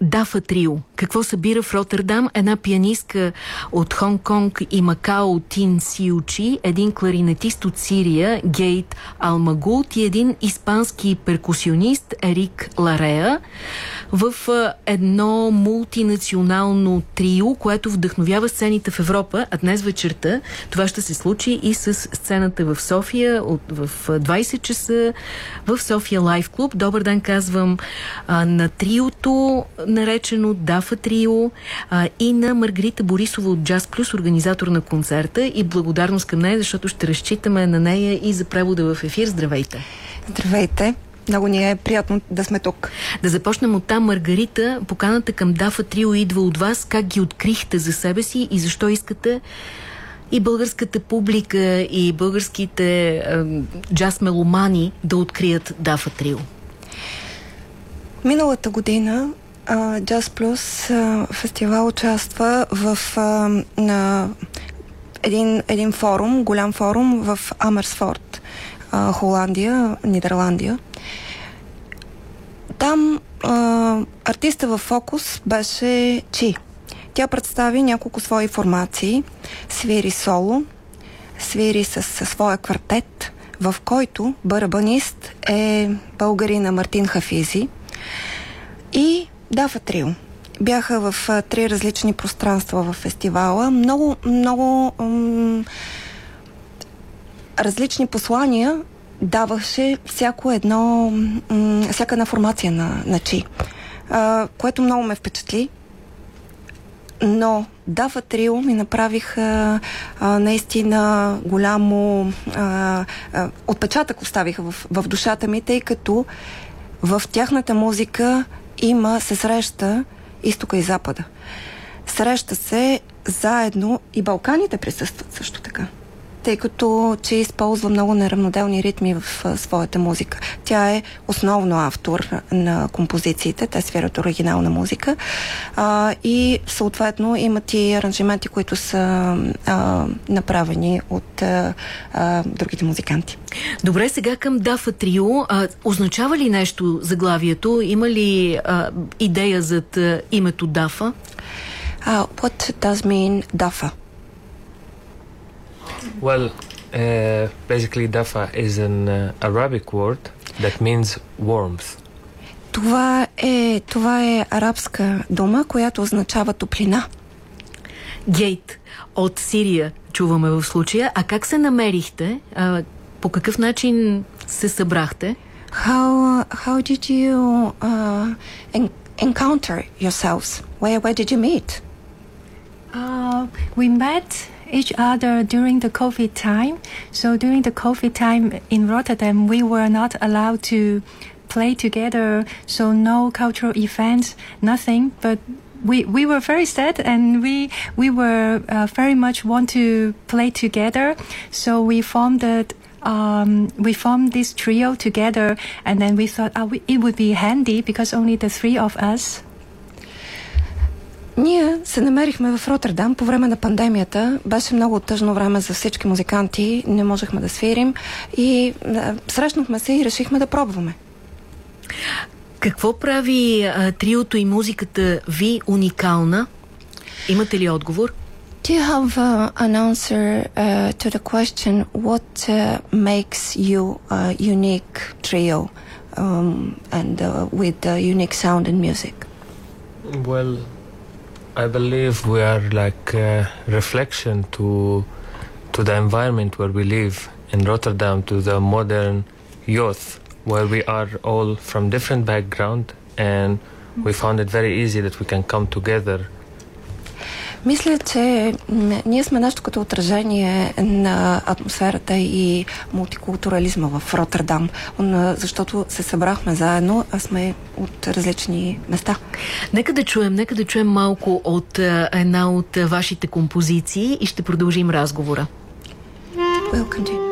Дафа Трио. Какво събира в Роттердам? Една пианистка от Хонг-Конг и Макао Тин Сиучи, един кларинетист от Сирия Гейт Алмагулт и един испански перкусионист Ерик Ларея в едно мултинационално трио, което вдъхновява сцените в Европа, а днес вечерта това ще се случи и с сцената в София от, в 20 часа в София Лайф Клуб. Добър ден казвам на триото наречено Дафа Трио а, и на Маргарита Борисова от Jazz Plus, организатор на концерта и благодарност към нея, защото ще разчитаме на нея и за превода в ефир. Здравейте! Здравейте! Много ни е приятно да сме тук. Да започнем от там, Маргарита. Поканата към Дафа Трио идва от вас. Как ги открихте за себе си и защо искате и българската публика и българските е, джаз меломани да открият Дафа Трио? Миналата година Jazz Plus фестивал участва в на един, един форум, голям форум в Амерсфорд, Холандия, Нидерландия. Там а, артиста в фокус беше Чи. Тя представи няколко свои формации, свири соло, свири с, с своя квартет, в който барабанист е българина Мартин Хафизи и Дафа Трио. Бяха в а, три различни пространства в фестивала. Много, много м- различни послания даваше всяко едно, м- всяка една формация на, на Чи, а, което много ме впечатли. Но Дафа Трио ми направиха наистина голямо а, а, отпечатък оставиха в, в душата ми, тъй като в тяхната музика има, се среща изтока и запада. Среща се заедно и Балканите присъстват също така тъй като че използва много неравноделни ритми в а, своята музика. Тя е основно автор на композициите, те свират оригинална музика а, и съответно имат и аранжименти, които са а, направени от а, а, другите музиканти. Добре, сега към Дафа Трио. А, означава ли нещо заглавието? Има ли а, идея зад а, името Дафа? Uh, what does mean Dafa? Well, uh, basically, dafa is an uh, Arabic word that means warmth. Това е, това е арабска дума, която означава топлина. Гейт от Сирия чуваме в случая. А как се намерихте? А, по какъв начин се събрахте? How, how did you uh, en- encounter yourselves? Where, where did you meet? Uh, we met each other during the COVID time. So during the COVID time in Rotterdam, we were not allowed to play together. So no cultural events, nothing. But we, we were very sad and we we were uh, very much want to play together. So we formed it. Um, we formed this trio together, and then we thought oh, we, it would be handy because only the three of us Ние се намерихме в Роттердам по време на пандемията. Беше много тъжно време за всички музиканти. Не можехме да свирим. И а, срещнахме се и решихме да пробваме. Какво прави а, триото и музиката ви уникална? Имате ли отговор? Do you have uh, an answer uh, to the question what uh, makes you a unique trio um, and uh, with uh, unique sound and music? Well, I believe we are like a reflection to to the environment where we live in Rotterdam, to the modern youth, where we are all from different background, and we found it very easy that we can come together. Мисля, че ние сме нещо като отражение на атмосферата и мултикултурализма в Роттердам, защото се събрахме заедно, а сме от различни места. Нека да чуем, нека да чуем малко от една от вашите композиции и ще продължим разговора. We'll continue.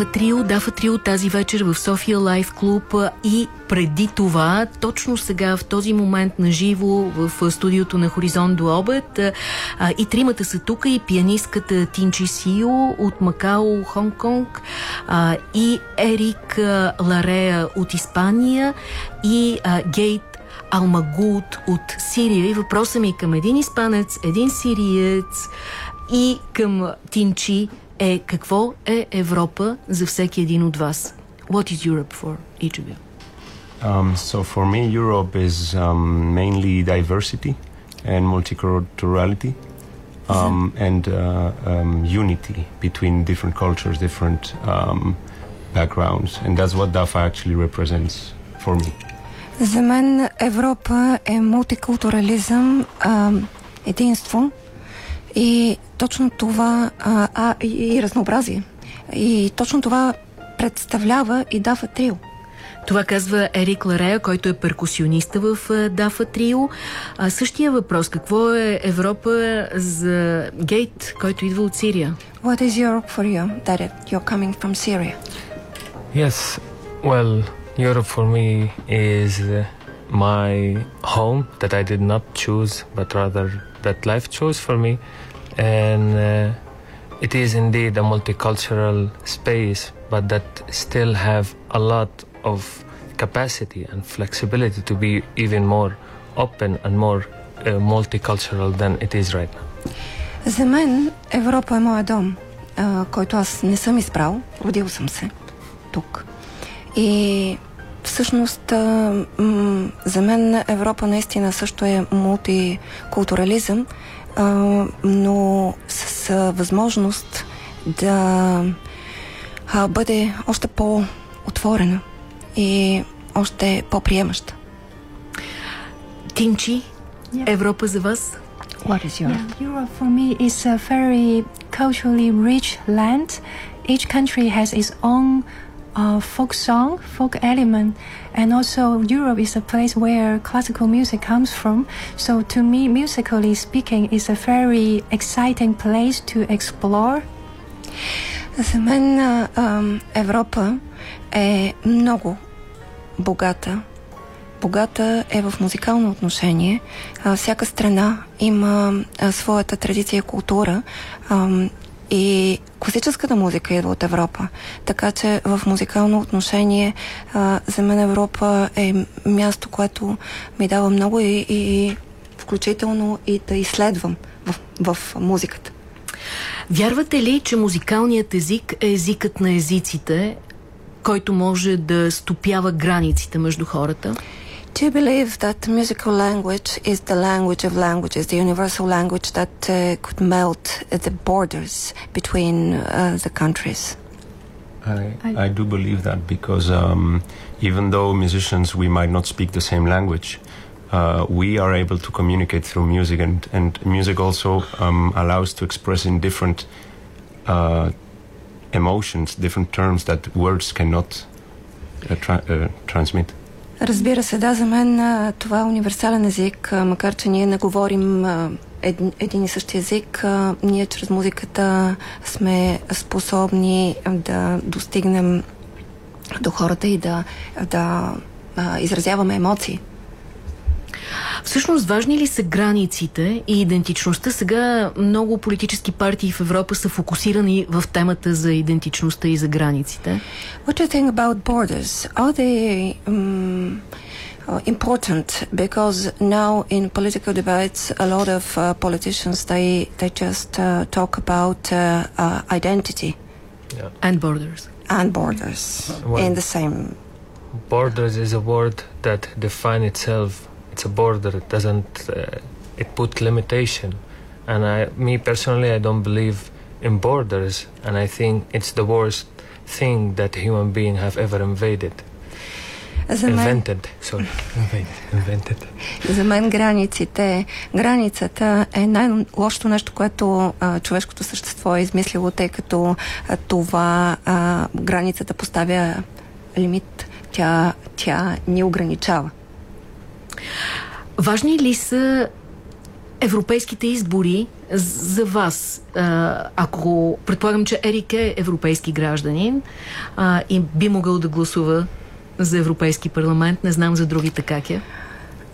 Дафа Трио, Дафа Трио тази вечер в София Лайф Клуб и преди това, точно сега, в този момент на живо в студиото на Хоризонт до обед и тримата са тук и пианистката Тинчи Сио от Макао, Хонг-Конг и Ерик Ларея от Испания и Гейт Алмагут от Сирия. И въпросът ми е към един испанец, един сириец и към Тинчи е какво е Европа за всеки един от вас? What is Europe for each of you? Um, so for me, Europe is um, mainly diversity and multiculturality um, and uh, um, unity between different cultures, different um, backgrounds. And that's what DAFA actually represents for me. За мен Европа е мултикултурализъм, а, единство и точно това а, а, и, и разнообразие. И точно това представлява и Дафа Трио. Това казва Ерик Ларея, който е перкусиониста в Дафа Трио. А същия въпрос, какво е Европа за Гейт, който идва от Сирия? What is Europe for you, that you're coming from Syria? Yes, well, Europe for me is my home that I did not choose, but rather that life chose for me. And uh, it is indeed a multicultural space, but that still have a lot of capacity and flexibility to be even more open and more uh, multicultural than it is right now. За мен Европа е моя дом, а, който аз не съм избрал. Родил съм се тук. И всъщност за мен Европа наистина също е мултикултурализъм, но с възможност да бъде още по-отворена и още по-приемаща. Тинчи, Европа за вас? What is your... Yeah, Europe for me is a very culturally rich land. Each country has its own uh, folk song, folk element, and also Europe is a place where classical music comes from. So to me, musically speaking, is a very exciting place to explore. За мен а, а, Европа е много богата. Богата е в музикално отношение. А, всяка страна има а, своята традиция и култура. И класическата музика идва от Европа. Така че в музикално отношение а, за мен Европа е място, което ми дава много и, и включително и да изследвам в, в музиката. Вярвате ли, че музикалният език е езикът на езиците, който може да стопява границите между хората? Do you believe that musical language is the language of languages, the universal language that uh, could melt uh, the borders between uh, the countries? I, I do believe that because um, even though musicians we might not speak the same language, uh, we are able to communicate through music, and, and music also um, allows to express in different uh, emotions, different terms that words cannot uh, tra- uh, transmit. Разбира се, да, за мен това е универсален език, макар че ние не говорим един, един и същи език, ние чрез музиката сме способни да достигнем до хората и да, да изразяваме емоции. Всъщност важни ли са границите и идентичността? Сега много политически партии в Европа са фокусирани в темата за идентичността и за границите. What do you think about borders? Are they um, uh, important? Because now in political debates, a lot of uh, politicians they they just uh, talk about uh, uh, identity And borders. and borders Well- in the same. Borders is a word that define itself. It's a border. It doesn't. Uh, it put limitation, and I, me personally, I don't believe in borders, and I think it's the worst thing that human being have ever invaded. За мен, Invented. Sorry. Invented. за мен границите, границата е най-лошото нещо, което а, човешкото същество е измислило, тъй като а, това а, границата поставя лимит. Тя, тя ни ограничава. Важни ли са европейските избори за вас, ако предполагам, че Ерик е европейски гражданин и би могъл да гласува за Европейски парламент, не знам за другите как е.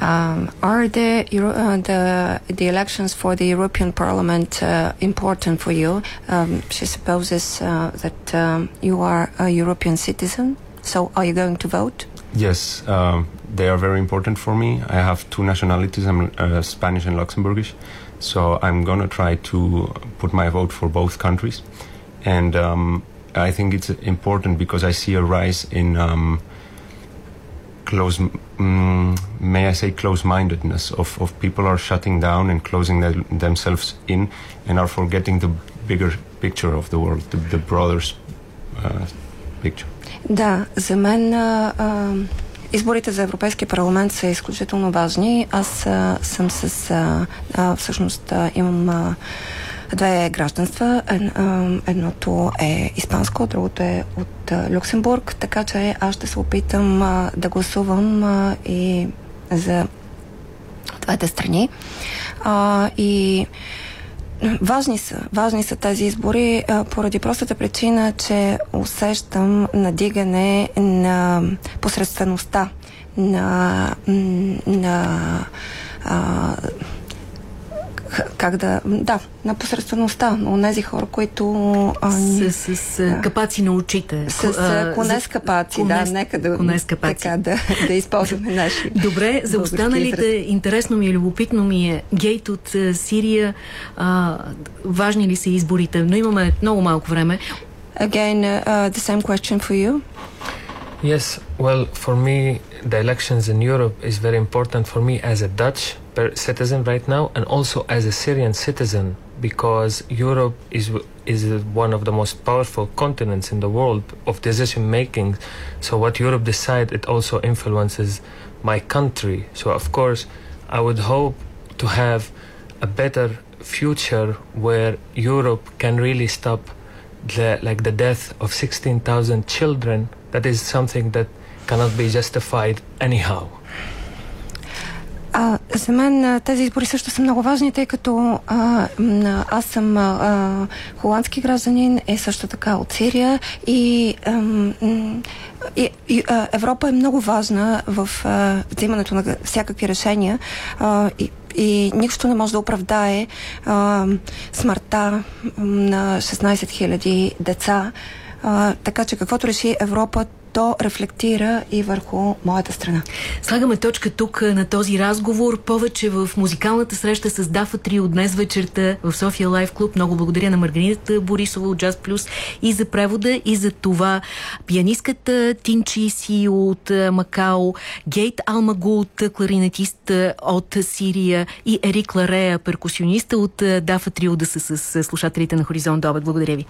Um, are the, uh, the the elections for the European Parliament uh, important for you? Um, she supposes uh, that um, you are a European citizen. So, are you going to vote? Yes, um, they are very important for me. I have two nationalities. I'm uh, Spanish and Luxembourgish. So I'm gonna try to put my vote for both countries, and um, I think it's important because I see a rise in um, close, um, may I say, close-mindedness of, of people are shutting down and closing themselves in and are forgetting the bigger picture of the world, the, the broader uh, picture. Да, за мен а, а, изборите за Европейския парламент са изключително важни. Аз а, съм с... А, а, всъщност а, имам... А, две гражданства. Едното е испанско, другото е от Люксембург, така че аз ще се опитам да гласувам и за двете страни. И Важни са. Важни са тези избори поради простата причина, че усещам надигане на посредствеността, на, на а, как да... Да, на посредствеността на тези хора, които... А, с, с, с капаци на очите. С, с конес капаци, конес, да, нека да, конес капаци. Така, да, да използваме наши Добре, за останалите, интересно ми е, любопитно ми е, гейт от Сирия, а, важни ли са изборите? Но имаме много малко време. Again, uh, the same question for you. Yes, well, for me, the elections in Europe is very important for me as a Dutch citizen right now, and also as a Syrian citizen, because Europe is is one of the most powerful continents in the world of decision making. So what Europe decide, it also influences my country. So of course, I would hope to have a better future where Europe can really stop the like the death of 16,000 children that is something that cannot be justified anyhow. А, за мен тези избори също са много важни, тъй като а, аз съм а, холандски гражданин, е също така от Сирия и, а, и, а, Европа е много важна в а, взимането на всякакви решения а, и, и нищо не може да оправдае а, смъртта на 16 000 деца. А, така че каквото реши Европа, то рефлектира и върху моята страна. Слагаме точка тук на този разговор. Повече в музикалната среща с Дафа Трио днес вечерта в София Лайф Клуб. Много благодаря на Маргарита Борисова от Jazz Plus и за превода, и за това пианистката Тинчи Си от Макао, Гейт Алмагулт, кларинетист от Сирия и Ерик Ларея, перкусиониста от Дафа Трио да са с слушателите на Хоризонт Добър. Благодаря ви.